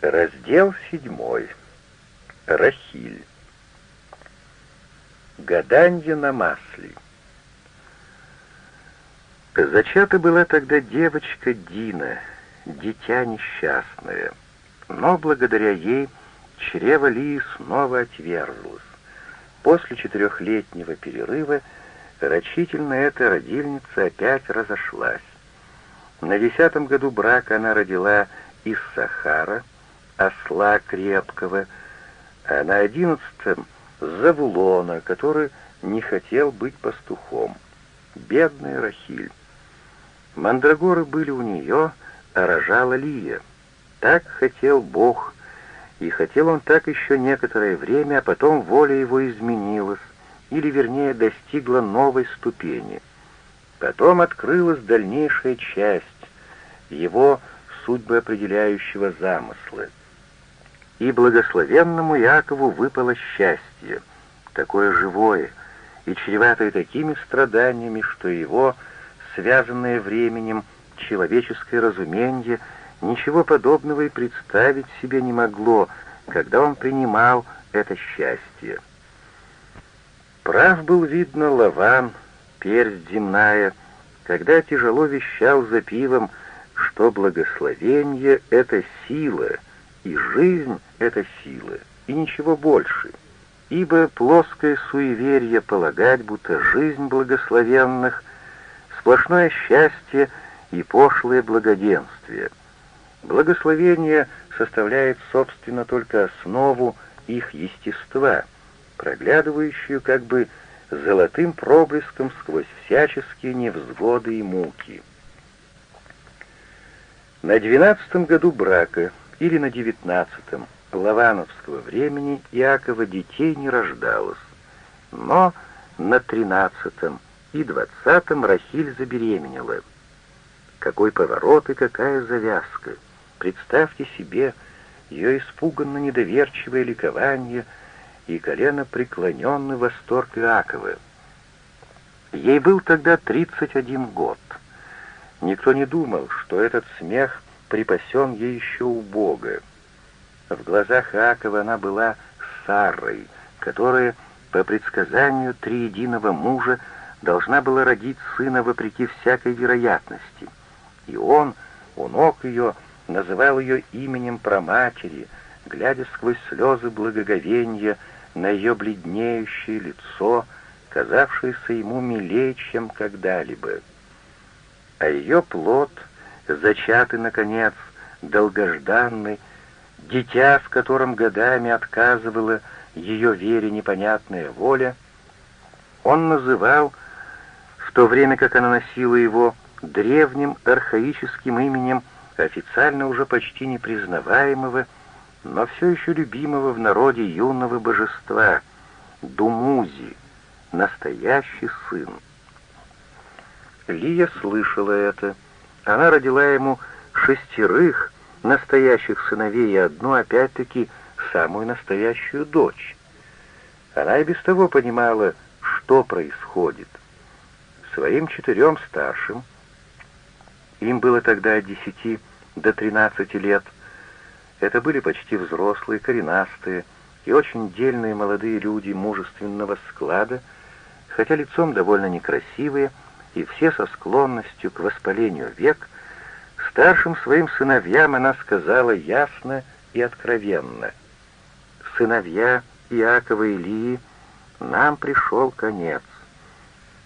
Раздел седьмой. Рахиль. Гаданье на масле. Зачата была тогда девочка Дина, дитя несчастное, но благодаря ей чрево Лии снова отверзлось. После четырехлетнего перерыва рачительно эта родильница опять разошлась. На десятом году брака она родила из Сахара, осла крепкого, а на одиннадцатом — Завулона, который не хотел быть пастухом. Бедная Рахиль. Мандрагоры были у нее, а рожала Лия. Так хотел Бог, и хотел он так еще некоторое время, а потом воля его изменилась, или, вернее, достигла новой ступени. Потом открылась дальнейшая часть его судьбы определяющего замысла. И благословенному Якову выпало счастье, такое живое и чреватое такими страданиями, что его, связанное временем, человеческое разумение ничего подобного и представить себе не могло, когда он принимал это счастье. Прав был, видно, Лаван, персть земная, когда тяжело вещал за пивом, что благословение — это сила, и жизнь — это сила, и ничего больше. Ибо плоское суеверие полагать, будто жизнь благословенных — сплошное счастье и пошлое благоденствие. Благословение составляет, собственно, только основу их естества, проглядывающую как бы золотым проблеском сквозь всяческие невзгоды и муки. На двенадцатом году брака или на девятнадцатом лавановского времени Иакова детей не рождалось, но на тринадцатом и двадцатом Рахиль забеременела. Какой поворот и какая завязка! Представьте себе ее испуганно недоверчивое ликование и колено преклоненный восторг Иакова. Ей был тогда тридцать один год — Никто не думал, что этот смех припасен ей еще у Бога. В глазах Иакова она была Сарой, которая, по предсказанию триединого мужа, должна была родить сына вопреки всякой вероятности. И он, у ног ее, называл ее именем проматери, глядя сквозь слезы благоговения на ее бледнеющее лицо, казавшееся ему милее, чем когда-либо а ее плод, зачатый, наконец, долгожданный, дитя, в котором годами отказывала ее вере непонятная воля, он называл, в то время как она носила его, древним архаическим именем, официально уже почти непризнаваемого, но все еще любимого в народе юного божества, Думузи, настоящий сын. Лия слышала это. Она родила ему шестерых настоящих сыновей и одну, опять-таки, самую настоящую дочь. Она и без того понимала, что происходит. Своим четырем старшим, им было тогда от десяти до тринадцати лет, это были почти взрослые, коренастые и очень дельные молодые люди мужественного склада, хотя лицом довольно некрасивые, и все со склонностью к воспалению век, старшим своим сыновьям она сказала ясно и откровенно. «Сыновья Иакова и Илии, нам пришел конец.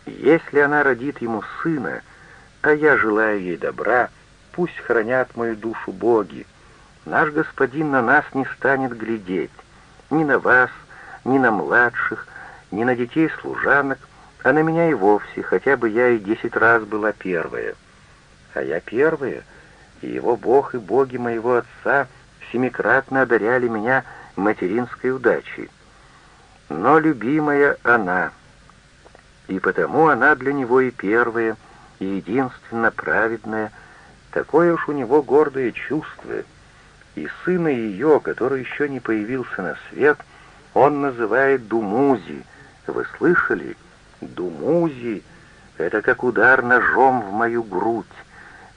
Если она родит ему сына, а я желаю ей добра, пусть хранят мою душу боги. Наш господин на нас не станет глядеть, ни на вас, ни на младших, ни на детей служанок, а на меня и вовсе, хотя бы я и десять раз была первая. А я первая, и его бог и боги моего отца семикратно одаряли меня материнской удачей. Но любимая она, и потому она для него и первая, и единственно праведная, такое уж у него гордое чувство. И сына ее, который еще не появился на свет, он называет Думузи. Вы слышали? — Думузи — это как удар ножом в мою грудь,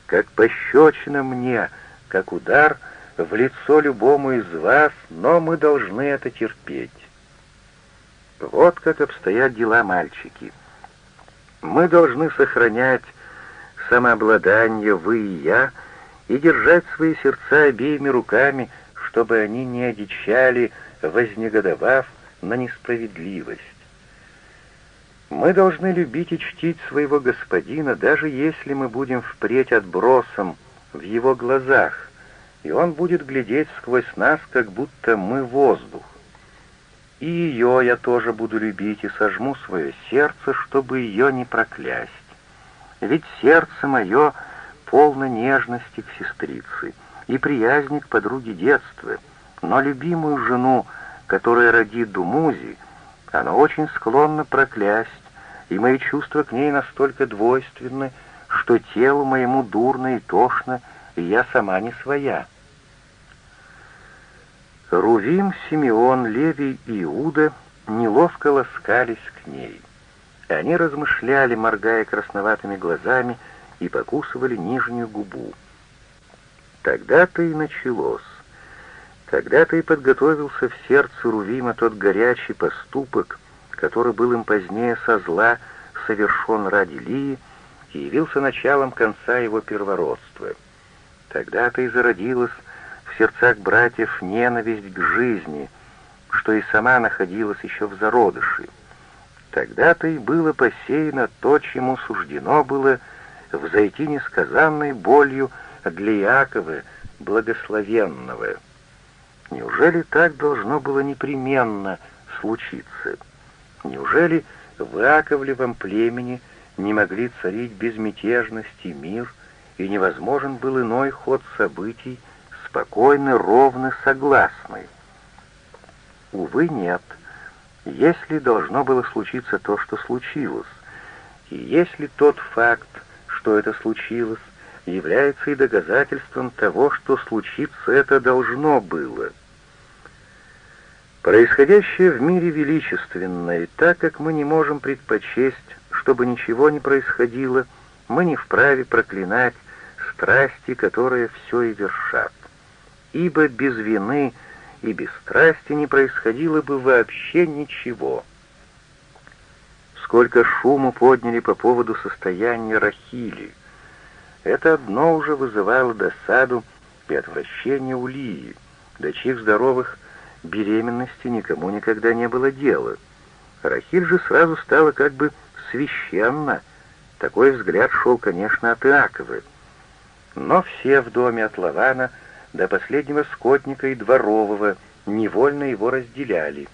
как пощечина мне, как удар в лицо любому из вас, но мы должны это терпеть. Вот как обстоят дела, мальчики. Мы должны сохранять самообладание, вы и я, и держать свои сердца обеими руками, чтобы они не одичали, вознегодовав на несправедливость. Мы должны любить и чтить своего господина, даже если мы будем впредь отбросом в его глазах, и он будет глядеть сквозь нас, как будто мы воздух. И ее я тоже буду любить и сожму свое сердце, чтобы ее не проклясть. Ведь сердце мое полно нежности к сестрице и приязни к подруге детства, но любимую жену, которая родит Думузи, она очень склонна проклясть, и мои чувства к ней настолько двойственны, что телу моему дурно и тошно, и я сама не своя. Рувим, Симеон, Левий и Иуда неловко ласкались к ней. Они размышляли, моргая красноватыми глазами, и покусывали нижнюю губу. Тогда-то и началось. Тогда-то и подготовился в сердце Рувима тот горячий поступок, который был им позднее со зла совершен ради Лии и явился началом конца его первородства. Тогда-то и зародилась в сердцах братьев ненависть к жизни, что и сама находилась еще в зародыше. Тогда-то и было посеяно то, чему суждено было взойти несказанной болью для Иакова, благословенного. Неужели так должно было непременно случиться? Неужели в Иаковлевом племени не могли царить безмятежность и мир, и невозможен был иной ход событий, спокойный, ровный, согласный? Увы, нет. Если должно было случиться то, что случилось, и если тот факт, что это случилось, является и доказательством того, что случиться это должно было — Происходящее в мире величественно, и так как мы не можем предпочесть, чтобы ничего не происходило, мы не вправе проклинать страсти, которые все и вершат. Ибо без вины и без страсти не происходило бы вообще ничего. Сколько шуму подняли по поводу состояния Рахили. Это одно уже вызывало досаду и отвращение у Лии, до чьих здоровых беременности никому никогда не было дела. Рахиль же сразу стала как бы священна. Такой взгляд шел, конечно, от Иакова. Но все в доме от Лавана до последнего скотника и дворового невольно его разделяли.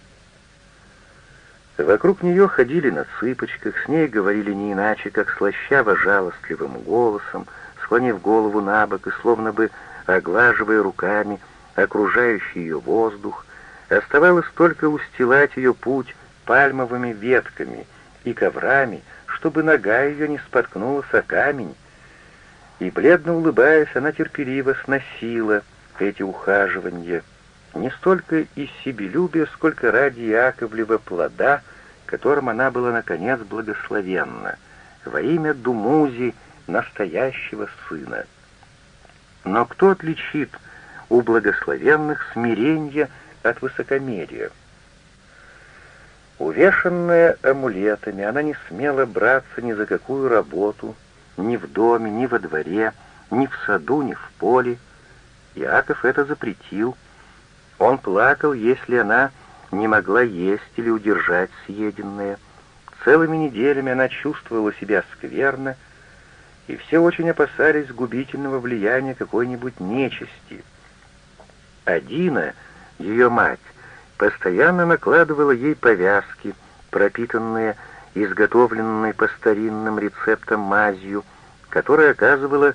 Вокруг нее ходили на цыпочках, с ней говорили не иначе, как слащаво-жалостливым голосом, склонив голову на бок и словно бы оглаживая руками окружающий ее воздух, Оставалось только устилать ее путь пальмовыми ветками и коврами, чтобы нога ее не споткнулась о камень. И, бледно улыбаясь, она терпеливо сносила эти ухаживания, не столько из себелюбия, сколько ради Яковлева плода, которым она была, наконец, благословенна, во имя Думузи, настоящего сына. Но кто отличит у благословенных смирение от высокомерия. Увешанная амулетами, она не смела браться ни за какую работу, ни в доме, ни во дворе, ни в саду, ни в поле. Иаков это запретил. Он плакал, если она не могла есть или удержать съеденное. Целыми неделями она чувствовала себя скверно, и все очень опасались губительного влияния какой-нибудь нечисти. Адина — ее мать постоянно накладывала ей повязки, пропитанные изготовленной по старинным рецептам мазью, которая оказывала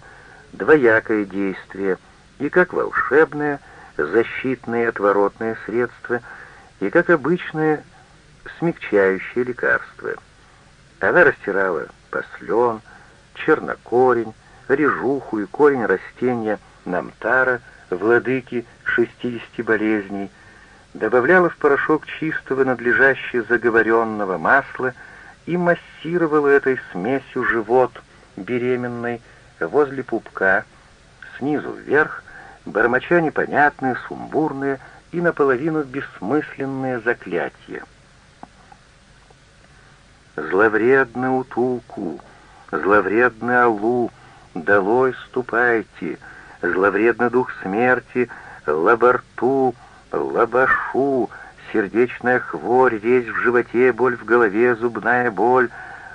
двоякое действие и как волшебное, защитное отворотное средство, и как обычное смягчающее лекарство. Она растирала послен, чернокорень, режуху и корень растения намтара, владыки шестидесяти болезней, добавляла в порошок чистого надлежащего заговоренного масла и массировала этой смесью живот беременной возле пупка, снизу вверх, бормоча непонятные, сумбурные и наполовину бессмысленные заклятия. Зловредный утулку, зловредный алу, долой ступайте, зловредный дух смерти, лаборту, лабашу, сердечная хворь, резь в животе, боль в голове, зубная боль,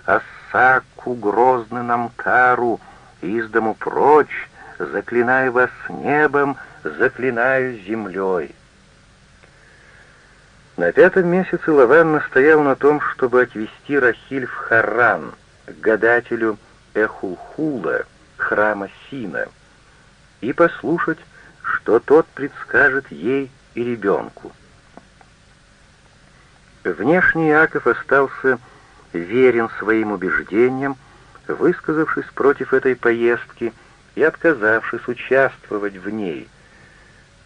осаку, грозный намкару, из дому прочь, заклинаю вас небом, заклинаю землей. На пятом месяце Лаван настоял на том, чтобы отвести Рахиль в Харран, гадателю Эхулхула, храма Сина, и послушать, что тот предскажет ей и ребенку. Внешне Иаков остался верен своим убеждениям, высказавшись против этой поездки и отказавшись участвовать в ней.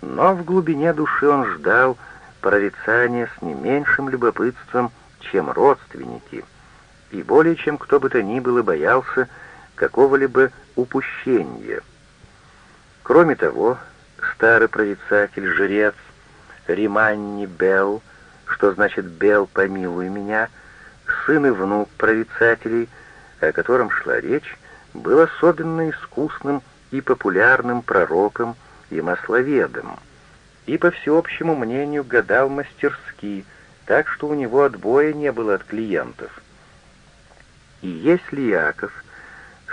Но в глубине души он ждал прорицания с не меньшим любопытством, чем родственники, и более чем кто бы то ни было боялся какого-либо упущения. Кроме того, старый прорицатель-жрец Риманни Белл, что значит «Белл, помилуй меня», сын и внук прорицателей, о котором шла речь, был особенно искусным и популярным пророком и масловедом, и, по всеобщему мнению, гадал мастерски, так что у него отбоя не было от клиентов. И если Яков,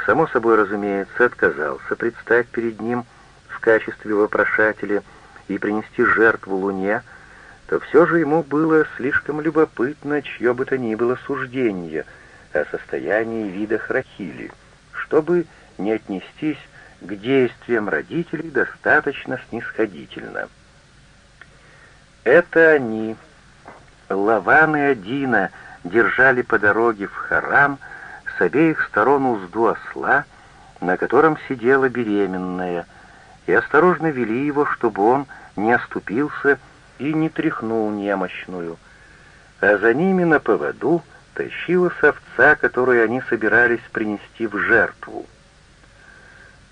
само собой разумеется, отказался предстать перед ним в качестве вопрошателя и принести жертву Луне, то все же ему было слишком любопытно, чье бы то ни было суждение о состоянии и видах Рахили, чтобы не отнестись к действиям родителей достаточно снисходительно. Это они, Лаван и Адина, держали по дороге в Харам с обеих сторон узду осла, на котором сидела беременная, и осторожно вели его, чтобы он не оступился и не тряхнул немощную, а за ними на поводу тащилась овца, которую они собирались принести в жертву.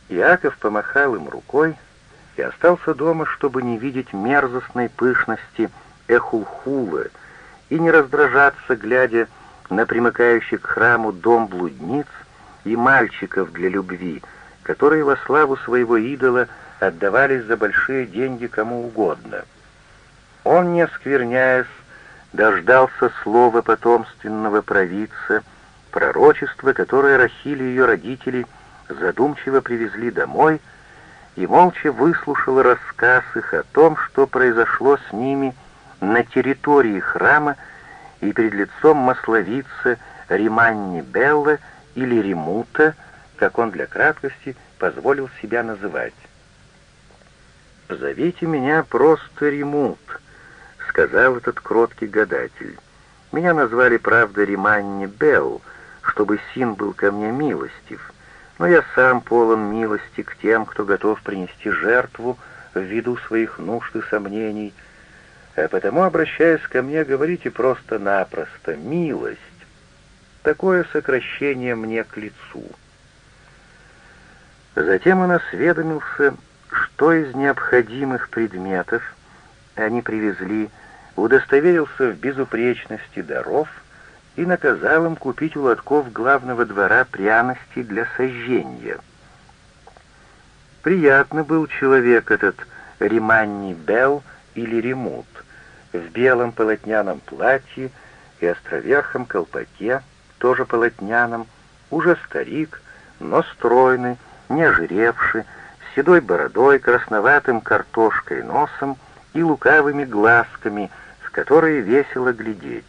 Яков помахал им рукой и остался дома, чтобы не видеть мерзостной пышности Эхулхулы и не раздражаться, глядя на примыкающий к храму дом блудниц и мальчиков для любви, которые во славу своего идола отдавались за большие деньги кому угодно. Он, не оскверняясь, дождался слова потомственного провидца, пророчества, которое Рахиль и ее родители задумчиво привезли домой, и молча выслушал рассказ их о том, что произошло с ними на территории храма и перед лицом масловицы Риманни Белла или Римута, как он для краткости позволил себя называть. «Зовите меня просто Римут», — сказал этот кроткий гадатель. «Меня назвали, правда, Риманни Белл, чтобы Син был ко мне милостив, но я сам полон милости к тем, кто готов принести жертву в виду своих нужд и сомнений, а потому, обращаясь ко мне, говорите просто-напросто «милость». Такое сокращение мне к лицу». Затем он осведомился что из необходимых предметов они привезли, удостоверился в безупречности даров и наказал им купить у лотков главного двора пряности для сожжения. Приятно был человек этот Риманни Белл или Ремут, в белом полотняном платье и островерхом колпаке, тоже полотняном, уже старик, но стройный, не ожиревший, седой бородой, красноватым картошкой носом и лукавыми глазками, в которые весело глядеть.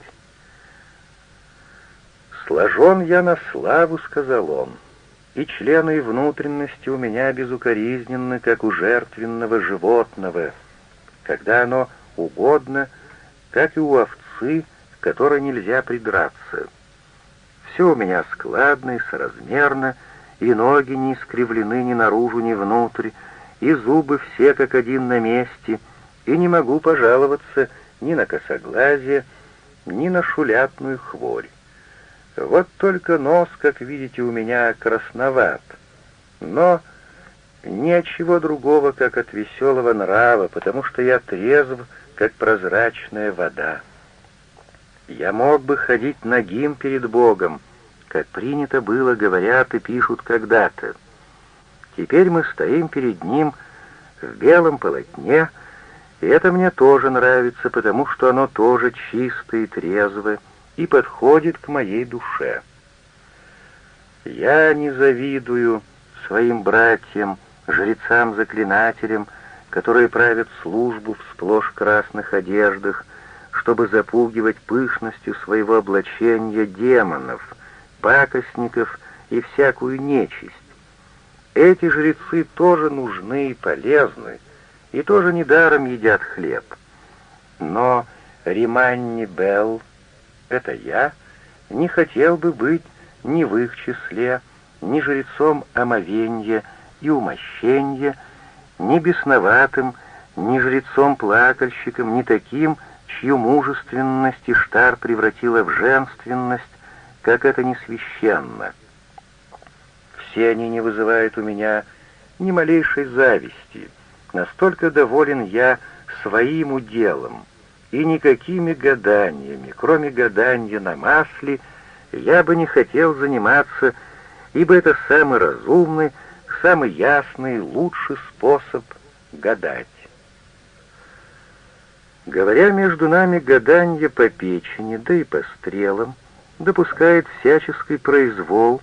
«Сложен я на славу», — сказал он, — «и члены и внутренности у меня безукоризненны, как у жертвенного животного, когда оно угодно, как и у овцы, к которой нельзя придраться. Все у меня складно и соразмерно, — и ноги не искривлены ни наружу, ни внутрь, и зубы все как один на месте, и не могу пожаловаться ни на косоглазие, ни на шулятную хворь. Вот только нос, как видите, у меня красноват. Но ни от чего другого, как от веселого нрава, потому что я трезв, как прозрачная вода. Я мог бы ходить нагим перед Богом, как принято было, говорят и пишут когда-то. Теперь мы стоим перед Ним в белом полотне, и это мне тоже нравится, потому что оно тоже чистое и трезвое и подходит к моей душе. Я не завидую своим братьям, жрецам-заклинателям, которые правят службу в сплошь красных одеждах, чтобы запугивать пышностью своего облачения демонов, пакостников и всякую нечисть. Эти жрецы тоже нужны и полезны, и тоже недаром едят хлеб. Но Риманни Белл, это я, не хотел бы быть ни в их числе, ни жрецом омовенья и умощенья, ни бесноватым, ни жрецом-плакальщиком, ни таким, чью мужественность Иштар превратила в женственность, как это не священно. Все они не вызывают у меня ни малейшей зависти, настолько доволен я своим уделом, и никакими гаданиями, кроме гадания на масле, я бы не хотел заниматься, ибо это самый разумный, самый ясный, лучший способ гадать. Говоря между нами, гаданье по печени, да и по стрелам, допускает всяческий произвол,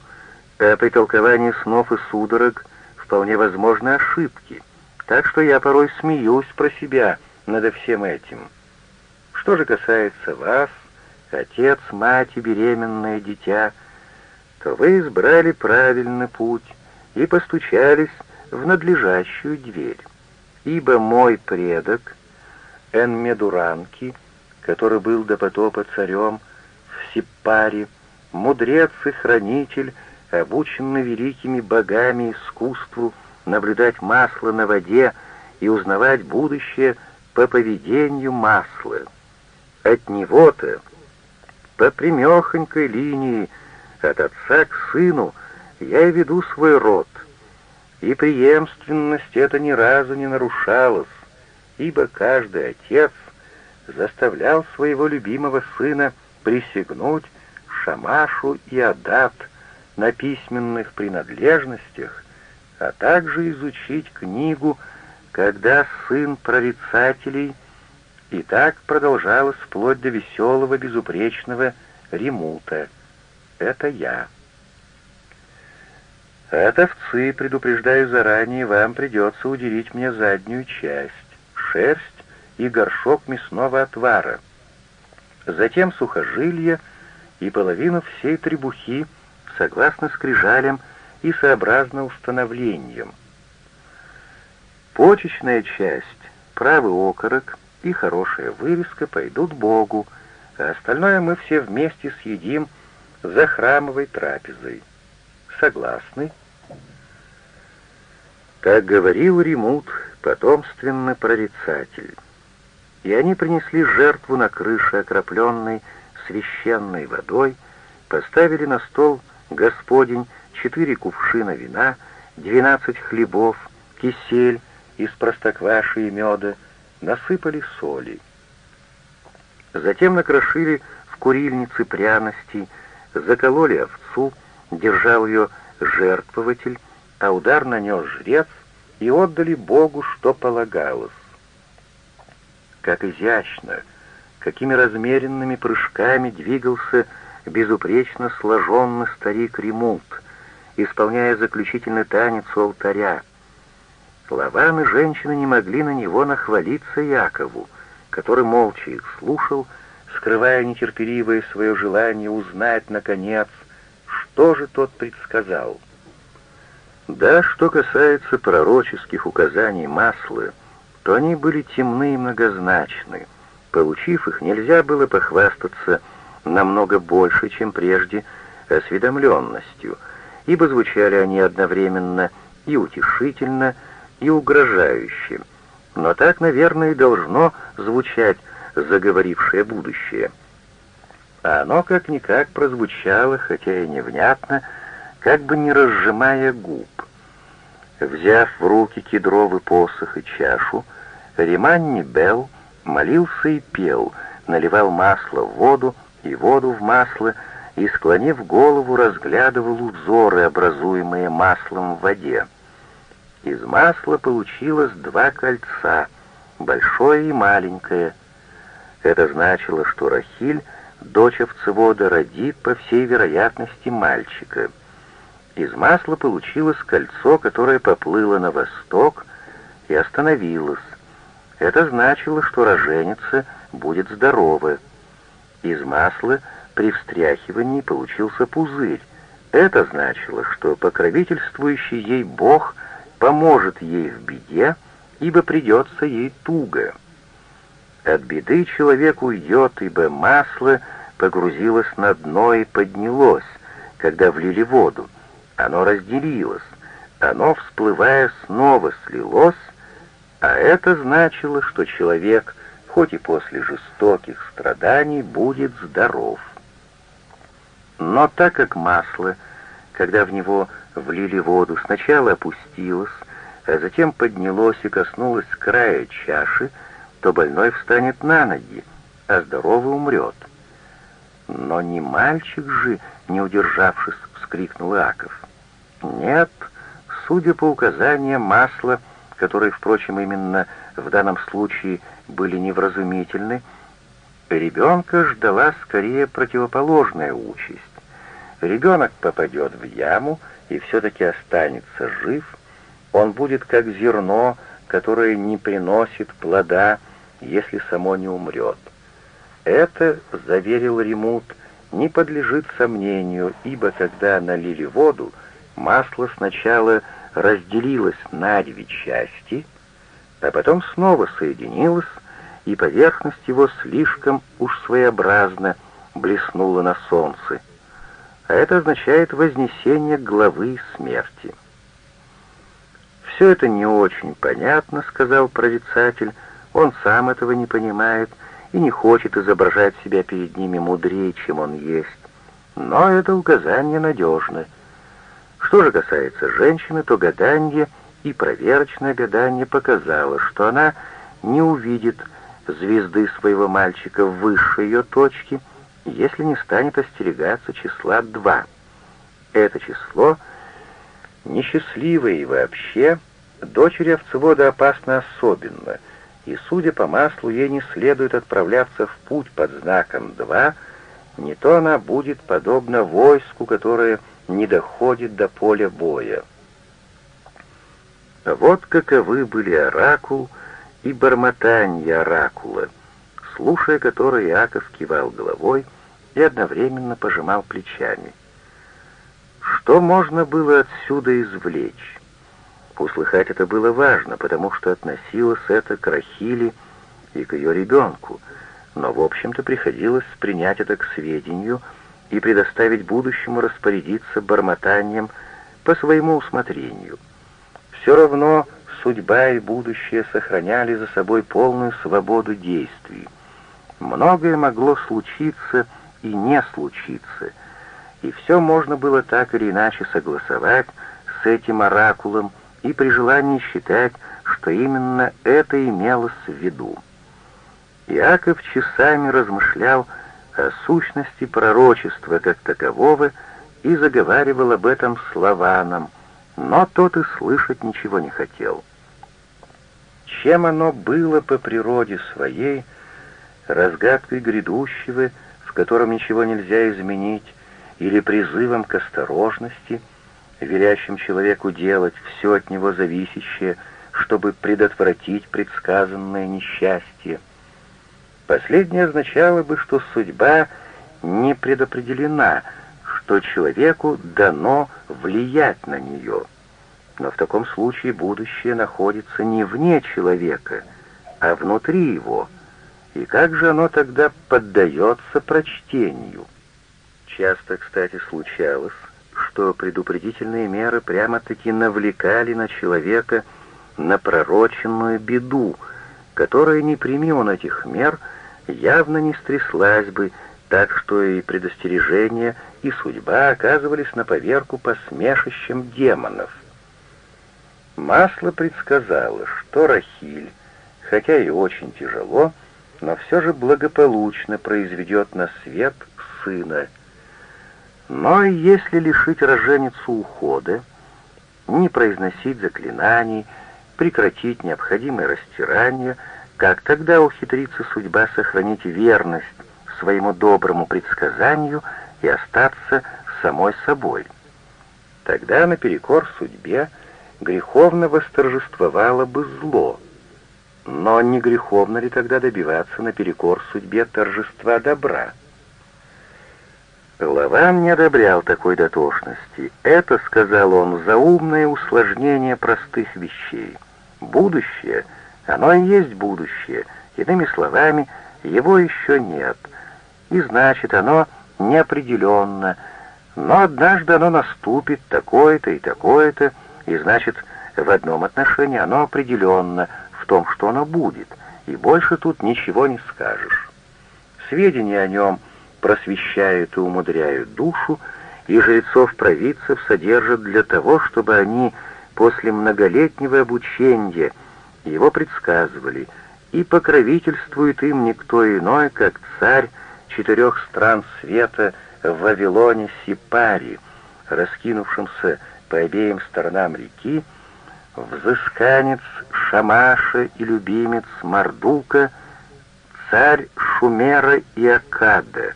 а при толковании снов и судорог вполне возможны ошибки, так что я порой смеюсь про себя над всем этим. Что же касается вас, отец, мать и беременное дитя, то вы избрали правильный путь и постучались в надлежащую дверь, ибо мой предок — Энмедуранки, который был до потопа царем в Сиппаре, мудрец и хранитель, обученный великими богами искусству наблюдать масло на воде и узнавать будущее по поведению масла. От него-то, по примехонькой линии, от отца к сыну, я веду свой род, и преемственность эта ни разу не нарушалась, ибо каждый отец заставлял своего любимого сына присягнуть Шамашу и Адат на письменных принадлежностях, а также изучить книгу «Когда сын прорицателей» и так продолжалось вплоть до веселого, безупречного ремута. Это я. От овцы, предупреждаю заранее, вам придется уделить мне заднюю часть шерсть и горшок мясного отвара, затем сухожилия и половину всей требухи, согласно скрижалям и сообразно установлениям. Почечная часть, правый окорок и хорошая вырезка пойдут Богу, а остальное мы все вместе съедим за храмовой трапезой. Согласны? Так говорил Ремут, потомственный прорицатель. И они принесли жертву на крыше, окропленной священной водой, поставили на стол Господень четыре кувшина вина, двенадцать хлебов, кисель из простокваши и меда, насыпали соли. Затем накрошили в курильнице пряностей, закололи овцу, держал ее жертвователь, а удар нанес жрец, и отдали Богу, что полагалось. Как изящно, какими размеренными прыжками двигался безупречно сложенный старик Ремулт, исполняя заключительный танец у алтаря. Лаван и женщины не могли на него нахвалиться Якову, который молча их слушал, скрывая нетерпеливое свое желание узнать, наконец, что же тот предсказал. Да, что касается пророческих указаний масла, то они были темны и многозначны. Получив их, нельзя было похвастаться намного больше, чем прежде, осведомленностью, ибо звучали они одновременно и утешительно, и угрожающе. Но так, наверное, и должно звучать заговорившее будущее. А оно как-никак прозвучало, хотя и невнятно, как бы не разжимая губ. Взяв в руки кедровый посох и чашу, Риманни Белл молился и пел, наливал масло в воду и воду в масло, и, склонив голову, разглядывал узоры, образуемые маслом в воде. Из масла получилось два кольца, большое и маленькое. Это значило, что Рахиль, дочь овцевода, родит, по всей вероятности, мальчика. Из масла получилось кольцо, которое поплыло на восток и остановилось. Это значило, что роженица будет здорова. Из масла при встряхивании получился пузырь. Это значило, что покровительствующий ей Бог поможет ей в беде, ибо придется ей туго. От беды человек уйдет, ибо масло погрузилось на дно и поднялось, когда влили воду. Оно разделилось, оно, всплывая, снова слилось, а это значило, что человек, хоть и после жестоких страданий, будет здоров. Но так как масло, когда в него влили воду, сначала опустилось, а затем поднялось и коснулось края чаши, то больной встанет на ноги, а здоровый умрет. Но не мальчик же, не удержавшись, вскрикнул Иаков. Нет, судя по указаниям масла, которые, впрочем, именно в данном случае были невразумительны, ребенка ждала скорее противоположная участь. Ребенок попадет в яму и все-таки останется жив, он будет как зерно, которое не приносит плода, если само не умрет. Это, заверил Ремут, не подлежит сомнению, ибо когда налили воду, масло сначала разделилось на две части, а потом снова соединилось, и поверхность его слишком уж своеобразно блеснула на солнце. А это означает вознесение главы смерти. «Все это не очень понятно», — сказал прорицатель, — «он сам этого не понимает и не хочет изображать себя перед ними мудрее, чем он есть. Но это указание надежно». Что же касается женщины, то гадание и проверочное гадание показало, что она не увидит звезды своего мальчика выше ее точки, если не станет остерегаться числа два. Это число несчастливое и вообще дочери овцевода опасно особенно, и, судя по маслу, ей не следует отправляться в путь под знаком два, не то она будет подобна войску, которое не доходит до поля боя. Вот каковы были оракул и бормотанье оракула, слушая которые Иаков кивал головой и одновременно пожимал плечами. Что можно было отсюда извлечь? Услыхать это было важно, потому что относилось это к Рахиле и к ее ребенку, но, в общем-то, приходилось принять это к сведению — и предоставить будущему распорядиться бормотанием по своему усмотрению. Все равно судьба и будущее сохраняли за собой полную свободу действий. Многое могло случиться и не случиться, и все можно было так или иначе согласовать с этим оракулом и при желании считать, что именно это имелось в виду. Иаков часами размышлял о сущности пророчества как такового и заговаривал об этом с Лаваном, но тот и слышать ничего не хотел. Чем оно было по природе своей, разгадкой грядущего, в котором ничего нельзя изменить, или призывом к осторожности, велящим человеку делать все от него зависящее, чтобы предотвратить предсказанное несчастье, Последнее означало бы, что судьба не предопределена, что человеку дано влиять на нее. Но в таком случае будущее находится не вне человека, а внутри его. И как же оно тогда поддается прочтению? Часто, кстати, случалось, что предупредительные меры прямо-таки навлекали на человека на пророченную беду, которая, не прими он этих мер, — явно не стряслась бы, так что и предостережения, и судьба оказывались на поверку посмешищем демонов. Масло предсказало, что Рахиль, хотя и очень тяжело, но все же благополучно произведет на свет сына. Но если лишить роженицу ухода, не произносить заклинаний, прекратить необходимое растирание, как тогда ухитрится судьба сохранить верность своему доброму предсказанию и остаться самой собой. Тогда наперекор судьбе греховно восторжествовало бы зло. Но не греховно ли тогда добиваться наперекор судьбе торжества добра? Лаван не одобрял такой дотошности. Это, сказал он, заумное усложнение простых вещей. Будущее, оно и есть будущее. Иными словами, его еще нет. И значит, оно неопределенно. Но однажды оно наступит, такое-то и такое-то, и значит, в одном отношении оно определенно, в том, что оно будет, и больше тут ничего не скажешь. Сведения о нем просвещают и умудряют душу, и жрецов-провидцев содержат для того, чтобы они после многолетнего обучения его предсказывали, и покровительствует им никто иной, как царь четырех стран света в Вавилоне Сипари, раскинувшимся по обеим сторонам реки, взысканец Шамаша и любимец Мардука, царь Шумера и Акада,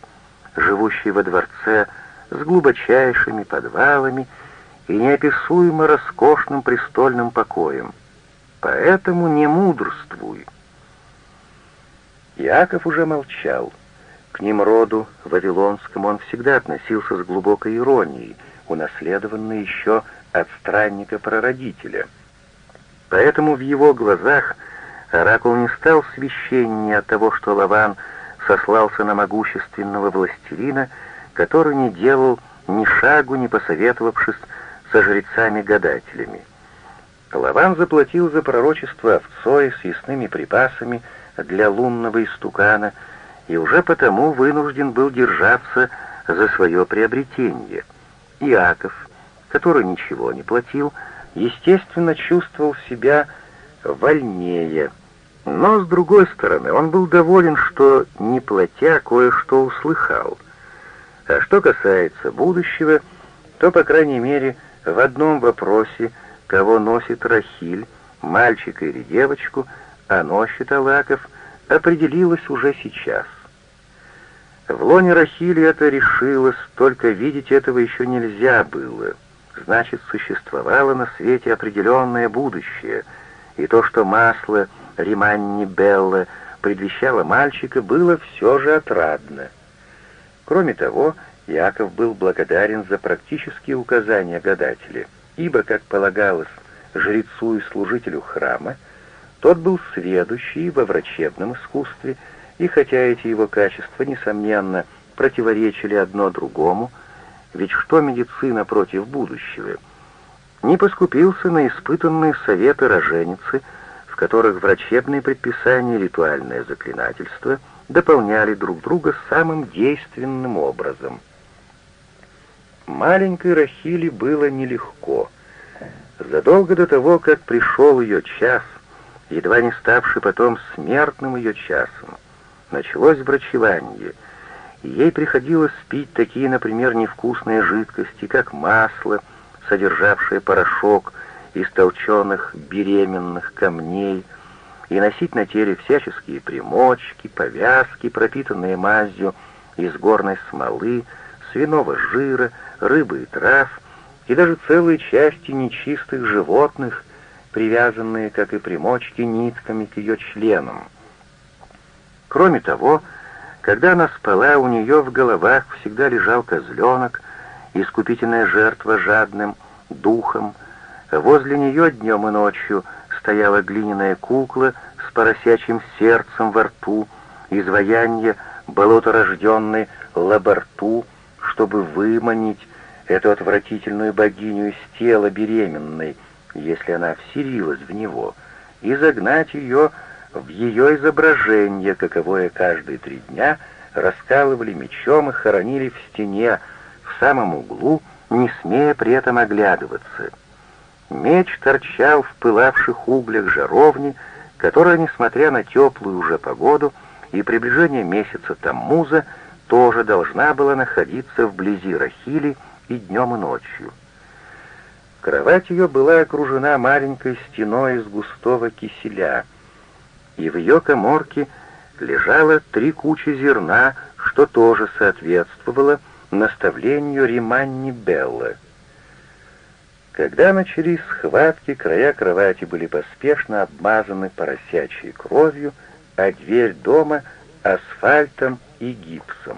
живущий во дворце с глубочайшими подвалами и неописуемо роскошным престольным покоем. Поэтому не мудрствуй. Иаков уже молчал. К Немроду Вавилонскому он всегда относился с глубокой иронией — унаследованный еще от странника-прародителя. Поэтому в его глазах Оракул не стал священнее от того, что Лаван сослался на могущественного властелина, который не делал ни шагу, не посоветовавшись со жрецами-гадателями. Лаван заплатил за пророчество овцой с ясными припасами для лунного истукана и уже потому вынужден был держаться за свое приобретение — Иаков, который ничего не платил, естественно, чувствовал себя вольнее. Но, с другой стороны, он был доволен, что, не платя, кое-что услыхал. А что касается будущего, то, по крайней мере, в одном вопросе, кого носит Рахиль, мальчика или девочку, оно, считал Аков, определилось уже сейчас. В лоне Рахили это решилось, только видеть этого еще нельзя было. Значит, существовало на свете определенное будущее, и то, что масло Риманни Белла предвещало мальчика, было все же отрадно. Кроме того, Яков был благодарен за практические указания гадателя, ибо, как полагалось жрецу и служителю храма, тот был сведущий во врачебном искусстве, и хотя эти его качества, несомненно, противоречили одно другому, ведь что медицина против будущего, не поскупился на испытанные советы роженицы, в которых врачебные предписания и ритуальное заклинательство дополняли друг друга самым действенным образом. Маленькой Рахиле было нелегко. Задолго до того, как пришел ее час, едва не ставший потом смертным ее часом, Началось врачевание, и ей приходилось пить такие, например, невкусные жидкости, как масло, содержавшее порошок из толченых беременных камней, и носить на теле всяческие примочки, повязки, пропитанные мазью из горной смолы, свиного жира, рыбы и трав, и даже целые части нечистых животных, привязанные, как и примочки, нитками к ее членам. Кроме того, когда она спала, у нее в головах всегда лежал козленок, искупительная жертва жадным духом. Возле нее днем и ночью стояла глиняная кукла с поросячьим сердцем во рту, изваяние болоторожденной лаборту, чтобы выманить эту отвратительную богиню из тела беременной, если она вселилась в него, и загнать ее в ее изображение, каковое каждые три дня раскалывали мечом и хоронили в стене, в самом углу, не смея при этом оглядываться. Меч торчал в пылавших углях жаровни, которая, несмотря на теплую уже погоду и приближение месяца Таммуза, тоже должна была находиться вблизи Рахили и днем, и ночью. Кровать ее была окружена маленькой стеной из густого киселя, и в ее коморке лежало три кучи зерна, что тоже соответствовало наставлению Риманни Белла. Когда начались схватки, края кровати были поспешно обмазаны поросячьей кровью, а дверь дома — асфальтом и гипсом.